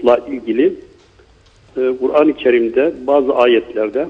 ruhla ilgili e, Kur'an-ı Kerim'de bazı ayetlerde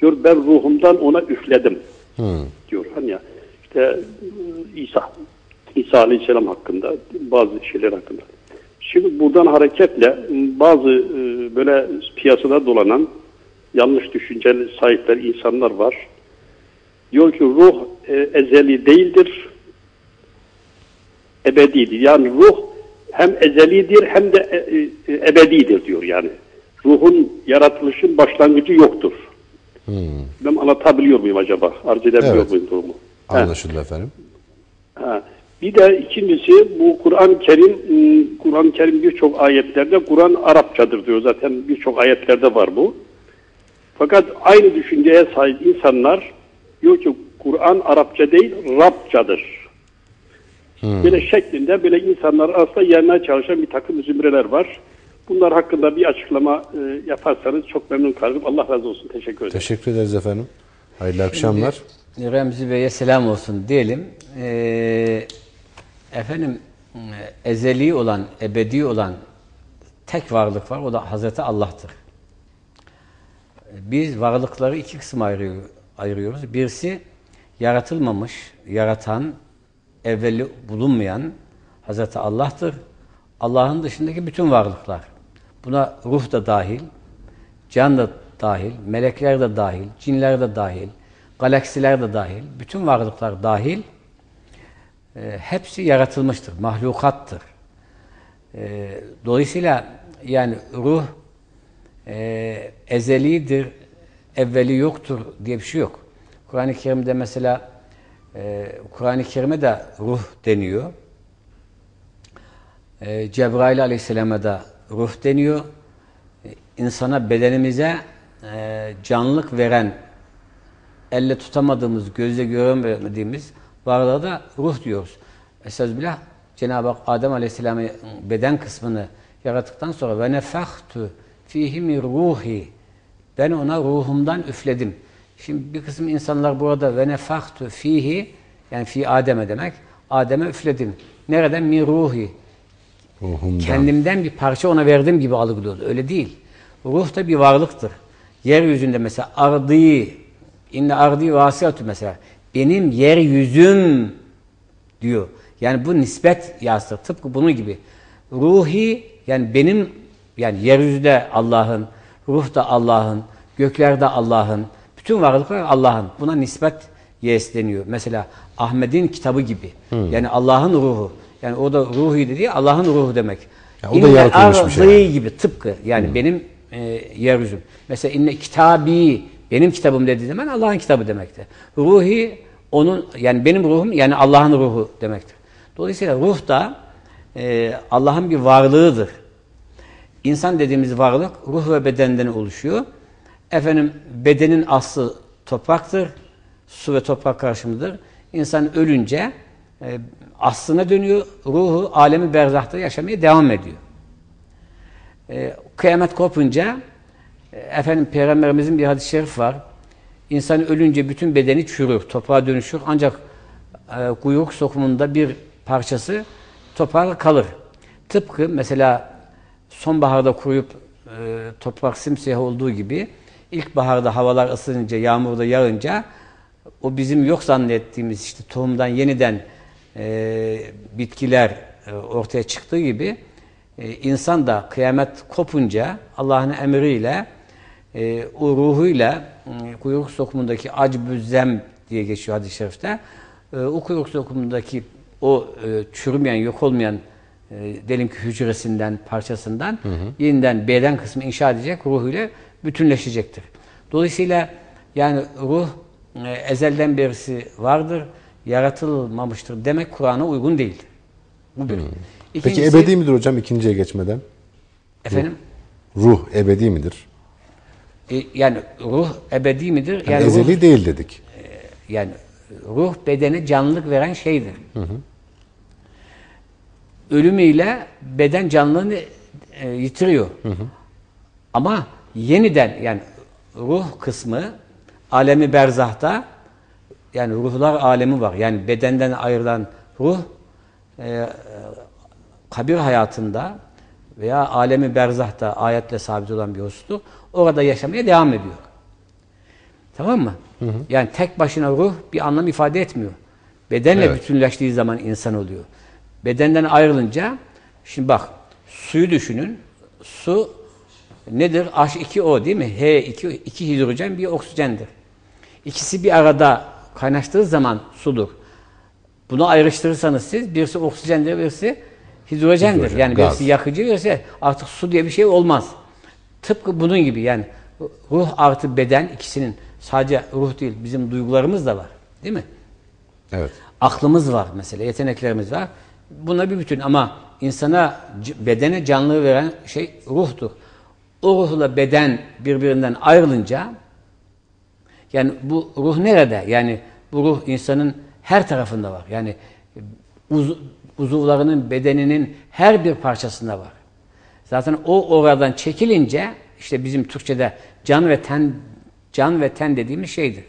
diyor ben ruhumdan ona üfledim diyor. Hani ya işte e, İsa İsa Aleyhisselam hakkında bazı şeyler hakkında. Şimdi buradan hareketle bazı e, böyle piyasada dolanan yanlış düşünceli sahipler insanlar var. Diyor ki ruh e, ezeli değildir, ebedidir. Yani ruh hem ezelidir hem de e, e, ebedidir diyor yani. Ruhun yaratılışın başlangıcı yoktur. Ben anlatabiliyor muyum acaba? Arz edebiliyor Evet. muyum durumu? Ha. Anlaşıldı efendim. Ha. Bir de ikincisi bu Kur'an-ı Kerim ım, Kur'an-ı Kerim birçok ayetlerde Kur'an Arapçadır diyor zaten birçok ayetlerde var bu. Fakat aynı düşünceye sahip insanlar diyor ki Kur'an Arapça değil Rabçadır. Böyle şeklinde böyle insanlar aslında yerine çalışan bir takım zümreler var. Bunlar hakkında bir açıklama e, yaparsanız çok memnun kalırım. Allah razı olsun. Teşekkür ederim. Teşekkür ederiz efendim. Hayırlı akşamlar. Remzi Bey'e selam olsun diyelim. Ee, efendim e, ezeli olan, ebedi olan tek varlık var. O da Hazreti Allah'tır. Biz varlıkları iki kısma ayırıyor, ayırıyoruz. Birisi yaratılmamış, yaratan, evveli bulunmayan Hazreti Allah'tır. Allah'ın dışındaki bütün varlıklar. Buna ruh da dahil, can da dahil, melekler de dahil, cinler de dahil, galaksiler de dahil, bütün varlıklar dahil e, hepsi yaratılmıştır, mahlukattır. E, dolayısıyla yani ruh e, ezelidir, evveli yoktur diye bir şey yok. Kur'an-ı Kerim'de mesela e, Kur'an-ı Kerim'e de ruh deniyor. E, Cebrail Aleyhisselam'a da ruh deniyor. E, insana, bedenimize e, canlılık veren, elle tutamadığımız, gözle göremediğimiz varlığa da ruh diyoruz. Estağfirullah. Cenab-ı Hak Adem Aleyhisselam'ın beden kısmını yarattıktan sonra ve nefahtu fihi min ruhi ben ona ruhumdan üfledim. Şimdi bir kısım insanlar burada ve nefahtu fihi yani fi Adem'e demek. Adem'e üfledim. Nereden? Min ruhi. Ruhumdan. Kendimden bir parça ona verdim gibi algılıyordu. Öyle değil. Ruh da bir varlıktır. Yeryüzünde mesela ardı, inne ardı vasiyatü mesela. Benim yeryüzüm diyor. Yani bu nispet yazdır. Tıpkı bunun gibi. Ruhi yani benim yani yeryüzünde Allah'ın, ruh da Allah'ın, göklerde Allah'ın, bütün varlıklar Allah'ın. Buna nispet yes deniyor. Mesela Ahmet'in kitabı gibi. Yani Allah'ın ruhu. Yani o da ruhu dediği Allah'ın ruhu demek. Ya o da yaratılmış bir şey yani. gibi tıpkı yani benim e, yeryüzüm. Mesela inne kitabi benim kitabım dediği zaman Allah'ın kitabı demektir. Ruhi onun yani benim ruhum yani Allah'ın ruhu demektir. Dolayısıyla ruh da e, Allah'ın bir varlığıdır. İnsan dediğimiz varlık ruh ve bedenden oluşuyor. Efendim bedenin aslı topraktır. Su ve toprak karışımıdır. İnsan ölünce e, aslına dönüyor. Ruhu alemi berzahta yaşamaya devam ediyor. E, kıyamet kopunca e, efendim peygamberimizin bir hadis-i şerif var. İnsan ölünce bütün bedeni çürür, toprağa dönüşür. Ancak e, kuyruk sokumunda bir parçası toprağa kalır. Tıpkı mesela sonbaharda kuruyup e, toprak simsiyah olduğu gibi ilkbaharda havalar ısınınca, yağmurda yağınca o bizim yok zannettiğimiz işte tohumdan yeniden e, bitkiler e, ortaya çıktığı gibi e, insan da kıyamet kopunca Allah'ın emriyle e, o ruhuyla e, kuyruk sokumundaki acbüzzem diye geçiyor hadis-i şerifte. E, o kuyruk sokumundaki o e, çürümeyen, yok olmayan e, diyelim ki hücresinden, parçasından yeniden beden kısmı inşa edecek, ruhuyla bütünleşecektir. Dolayısıyla yani ruh e, ezelden berisi vardır, yaratılmamıştır demek Kur'an'a uygun değildir. Bu bir. Peki İkincisi- ebedi midir hocam ikinciye geçmeden? Efendim? Ruh ebedi midir? E, yani ruh ebedi midir? Yani Yani ezeli ruh, değil dedik. yani ruh bedene canlılık veren şeydir. Ölümüyle beden canlılığını e, yitiriyor. Ama yeniden yani ruh kısmı alemi berzahta yani ruhlar alemi var. Yani bedenden ayrılan ruh e, kabir hayatında veya alemi berzahta ayetle sabit olan bir husustur. Orada yaşamaya devam ediyor. Tamam mı? Yani tek başına ruh bir anlam ifade etmiyor. Bedenle Evet. bütünleştiği zaman insan oluyor. Bedenden ayrılınca şimdi bak suyu düşünün. Su nedir? H2O değil mi? H2 iki hidrojen bir oksijendir. İkisi bir arada kaynaştığı zaman sudur. Bunu ayrıştırırsanız siz birisi oksijendir, birisi hidrojendir. Hidrojen, yani gaz. birisi yakıcı, birisi artık su diye bir şey olmaz. Tıpkı bunun gibi yani ruh artı beden ikisinin sadece ruh değil bizim duygularımız da var. Değil mi? Evet. Aklımız var mesela, yeteneklerimiz var. Buna bir bütün ama insana, bedene canlılığı veren şey ruhtur. O ruhla beden birbirinden ayrılınca yani bu ruh nerede? Yani bu ruh insanın her tarafında var. Yani uz, uzuvlarının, bedeninin her bir parçasında var. Zaten o oradan çekilince işte bizim Türkçe'de can ve ten can ve ten dediğimiz şeydir.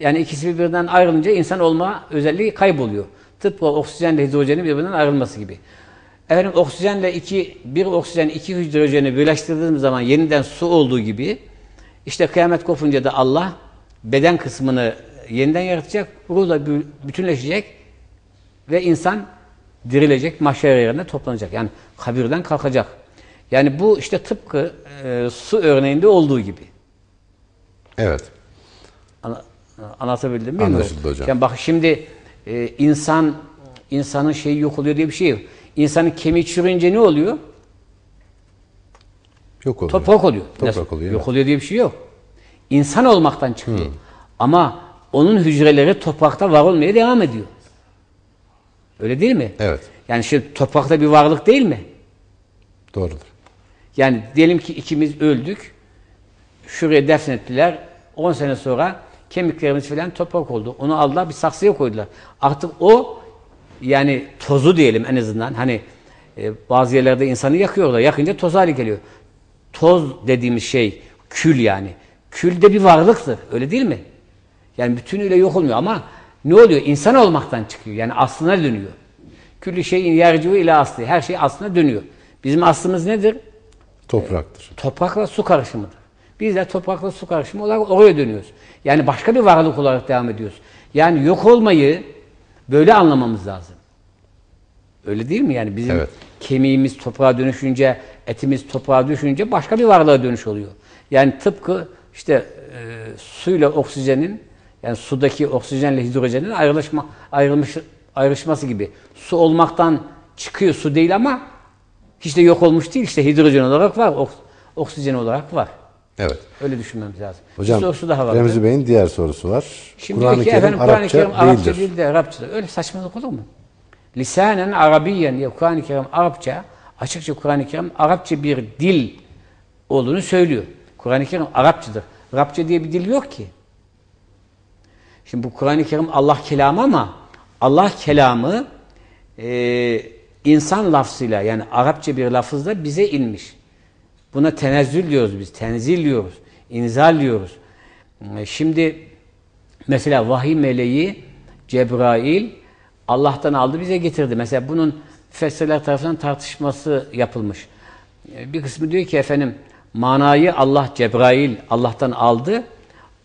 Yani ikisi birbirinden ayrılınca insan olma özelliği kayboluyor. Tıpkı oksijenle hidrojenin birbirinden ayrılması gibi. Efendim oksijenle iki, bir oksijen iki hidrojeni birleştirdiğimiz zaman yeniden su olduğu gibi işte kıyamet kopunca da Allah beden kısmını yeniden yaratacak, ruhla bü- bütünleşecek ve insan dirilecek, mahşer yerine toplanacak. Yani kabirden kalkacak. Yani bu işte tıpkı e, su örneğinde olduğu gibi. Evet. Ana- anlatabildim mi? Anlaşıldı hocam. Yani bak şimdi e, insan insanın şeyi yok oluyor diye bir şey yok. İnsanın kemiği çürüyünce ne oluyor? Yok oluyor. Toprak oluyor. Toprak Nasıl? oluyor, Yok evet. oluyor diye bir şey yok. İnsan olmaktan çıkıyor. Ama onun hücreleri toprakta var olmaya devam ediyor. Öyle değil mi? Evet. Yani şimdi toprakta bir varlık değil mi? Doğrudur. Yani diyelim ki ikimiz öldük. Şuraya defnettiler. 10 sene sonra kemiklerimiz falan toprak oldu. Onu aldılar bir saksıya koydular. Artık o yani tozu diyelim en azından. Hani e, bazı yerlerde insanı yakıyorlar. Yakınca toz hale geliyor. Toz dediğimiz şey kül yani. Kül de bir varlıktır. Öyle değil mi? Yani bütünüyle yok olmuyor ama ne oluyor? İnsan olmaktan çıkıyor. Yani aslına dönüyor. Küllü şeyin yerciu ile aslı. Her şey aslına dönüyor. Bizim aslımız nedir? Topraktır. Toprakla su karışımıdır. Biz de toprakla su karışımı olarak oraya dönüyoruz. Yani başka bir varlık olarak devam ediyoruz. Yani yok olmayı böyle anlamamız lazım. Öyle değil mi? Yani bizim Evet. kemiğimiz toprağa dönüşünce, etimiz toprağa düşünce başka bir varlığa dönüş oluyor. Yani tıpkı işte e, suyla oksijenin yani sudaki oksijenle hidrojenin ayrılışma, ayrılmış, ayrışması gibi. Su olmaktan çıkıyor su değil ama hiç de yok olmuş değil. İşte hidrojen olarak var, oks- oksijen olarak var. Evet. Öyle düşünmemiz lazım. Hocam bir sorusu daha var. Remzi Bey'in diğer sorusu var. Şimdi Kur'an-ı Kerim efendim Kur'an-ı Arapça Kerim Arapça değildir. değil de Arapçadır. Öyle saçmalık olur mu? Lisanen Arabiyen diye Kur'an-ı Kerim Arapça, açıkça Kur'an-ı Kerim Arapça bir dil olduğunu söylüyor. Kur'an-ı Kerim Arapçadır. Arapça diye bir dil yok ki. Şimdi bu Kur'an-ı Kerim Allah kelamı ama Allah kelamı e, insan lafzıyla yani Arapça bir lafızla bize inmiş. Buna tenezzül diyoruz biz, tenzil diyoruz, inzal diyoruz. E, Şimdi mesela vahiy meleği Cebrail Allah'tan aldı bize getirdi. Mesela bunun müfessirler tarafından tartışması yapılmış. E, Bir kısmı diyor ki efendim manayı Allah Cebrail Allah'tan aldı.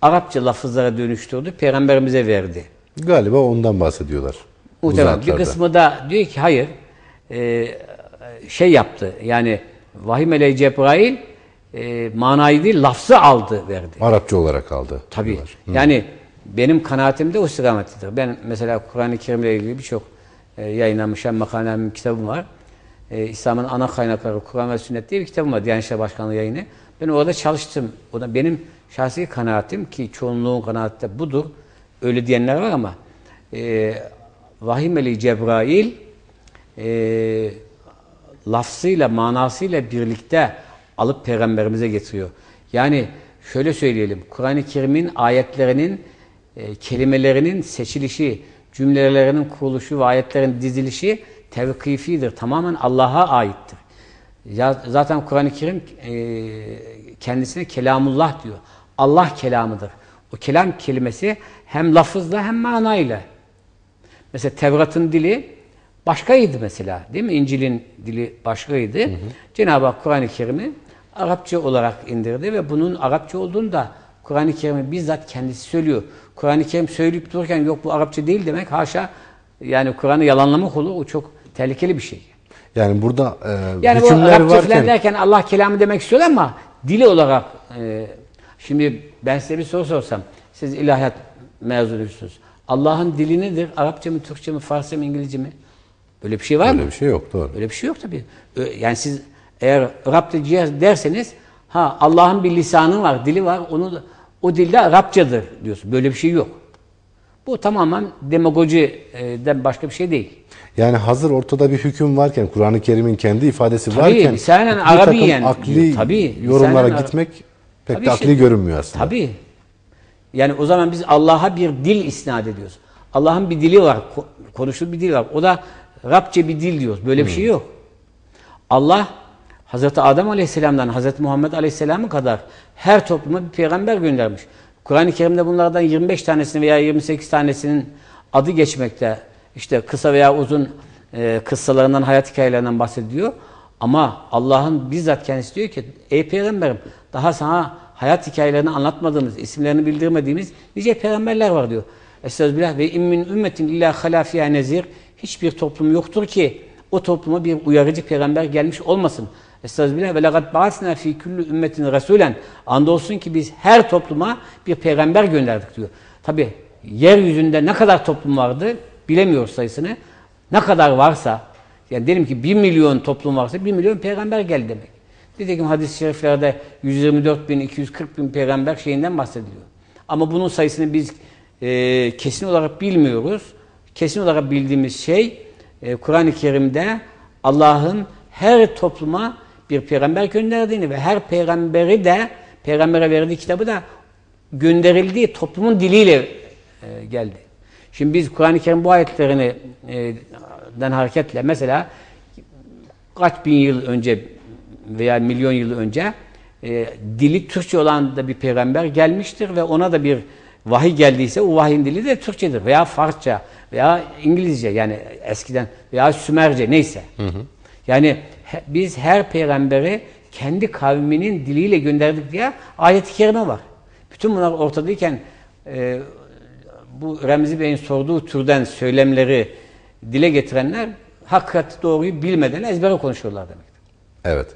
Arapça lafızlara dönüştürdü, peygamberimize verdi. Galiba ondan bahsediyorlar. Muhtemelen. Bir kısmı da diyor ki hayır e, şey yaptı yani vahiy meleği Cebrail e, manayı değil lafzı aldı verdi. Arapça olarak aldı. Tabii. diyorlar. Yani benim kanaatim de o istikamettedir. Ben mesela Kur'an-ı Kerim'le ilgili birçok e, yayınlanmış hem makale hem kitabım var. E, İslam'ın ana kaynakları Kur'an ve Sünnet diye bir kitabım var. Diyanet İşleri Başkanlığı yayını. Ben orada çalıştım. O da benim şahsi kanaatim ki çoğunluğun kanaati de budur. Öyle diyenler var ama e, Vahiy Meleği Cebrail e, lafzıyla, manasıyla birlikte alıp peygamberimize getiriyor. Yani şöyle söyleyelim, Kur'an-ı Kerim'in ayetlerinin, e, kelimelerinin seçilişi, cümlelerinin kuruluşu ve ayetlerin dizilişi tevkifidir. Tamamen Allah'a aittir. Ya, zaten Kur'an-ı Kerim e, kendisine kelamullah diyor. Allah kelamıdır. O kelam kelimesi hem lafızla hem manayla. Mesela Tevrat'ın dili başkaydı mesela. Değil mi? İncil'in dili başkaydı. Cenab-ı Hak Kur'an-ı Kerim'i Arapça olarak indirdi ve bunun Arapça olduğunu da Kur'an-ı Kerim'i bizzat kendisi söylüyor. Kur'an-ı Kerim söyleyip dururken yok bu Arapça değil demek haşa yani Kur'an'ı yalanlamak olur. O çok tehlikeli bir şey. Yani burada e, Yani bu hükümler Arapça falan derken Allah kelamı demek istiyor ama dili olarak e, şimdi ben size bir soru sorsam siz ilahiyat mezunusunuz. Allah'ın dili nedir? Arapça mı, Türkçe mi, Farsça mı, İngilizce mi? Böyle bir şey var mı? öyle bir şey yok doğru. Öyle bir şey yok tabii. Yani siz eğer Arapça derseniz ha Allah'ın bir lisanı var, dili var. Onu da- o dilde Arapçadır diyorsun. Böyle bir şey yok. Bu tamamen demagojiden başka bir şey değil. Yani hazır ortada bir hüküm varken Kur'an-ı Kerim'in kendi ifadesi Tabii, varken takım Arabiyen akli. Tabii, yorumlara gitmek pek Tabii de işte- akli görünmüyor aslında. Tabii. Yani o zaman biz Allah'a bir dil isnat ediyoruz. Allah'ın bir dili var, ko- konuştuğu bir dil var. O da Rabçe bir dil diyoruz. Böyle bir şey yok. Allah Hazreti Adem Aleyhisselam'dan Hazreti Muhammed Aleyhisselam'a kadar her topluma bir peygamber göndermiş. Kur'an-ı Kerim'de bunlardan 25 tanesinin veya 28 tanesinin adı geçmekte. İşte kısa veya uzun e, kıssalarından, hayat hikayelerinden bahsediyor. Ama Allah'ın bizzat kendisi diyor ki ey peygamberim daha sana hayat hikayelerini anlatmadığımız, isimlerini bildirmediğimiz nice peygamberler var diyor. Estağfirullah ve immin ümmetin illa halâ fiyâ nezir. Hiçbir toplum yoktur ki o topluma bir uyarıcı peygamber gelmiş olmasın. Estağfirullah ve laqad ba'asna fi kulli ümmetin rasulen. Andolsun ki biz her topluma bir peygamber gönderdik diyor. Tabi yeryüzünde ne kadar toplum vardı bilemiyoruz sayısını. Ne kadar varsa yani diyelim ki 1 milyon toplum varsa 1 milyon peygamber geldi demek. Nitekim hadis-i şeriflerde 124 bin, 240 bin peygamber şeyinden bahsediliyor. Ama bunun sayısını biz e, kesin olarak bilmiyoruz. Kesin olarak bildiğimiz şey e, Kur'an-ı Kerim'de Allah'ın her topluma bir peygamber gönderdiğini ve her peygamberi de peygambere verdiği kitabı da gönderildiği toplumun diliyle e, geldi. Şimdi biz Kur'an-ı Kerim bu ayetlerini e, den hareketle mesela kaç bin yıl önce veya milyon yıl önce e, dili Türkçe olan da bir peygamber gelmiştir ve ona da bir vahiy geldiyse o vahyin dili de Türkçedir veya Farsça veya İngilizce yani eskiden veya Sümerce neyse. Yani he- biz her peygamberi kendi kavminin diliyle gönderdik diye ayet-i kerime var. Bütün bunlar ortadayken e, bu Remzi Bey'in sorduğu türden söylemleri dile getirenler hakikati doğruyu bilmeden ezbere konuşuyorlar demektir. Evet.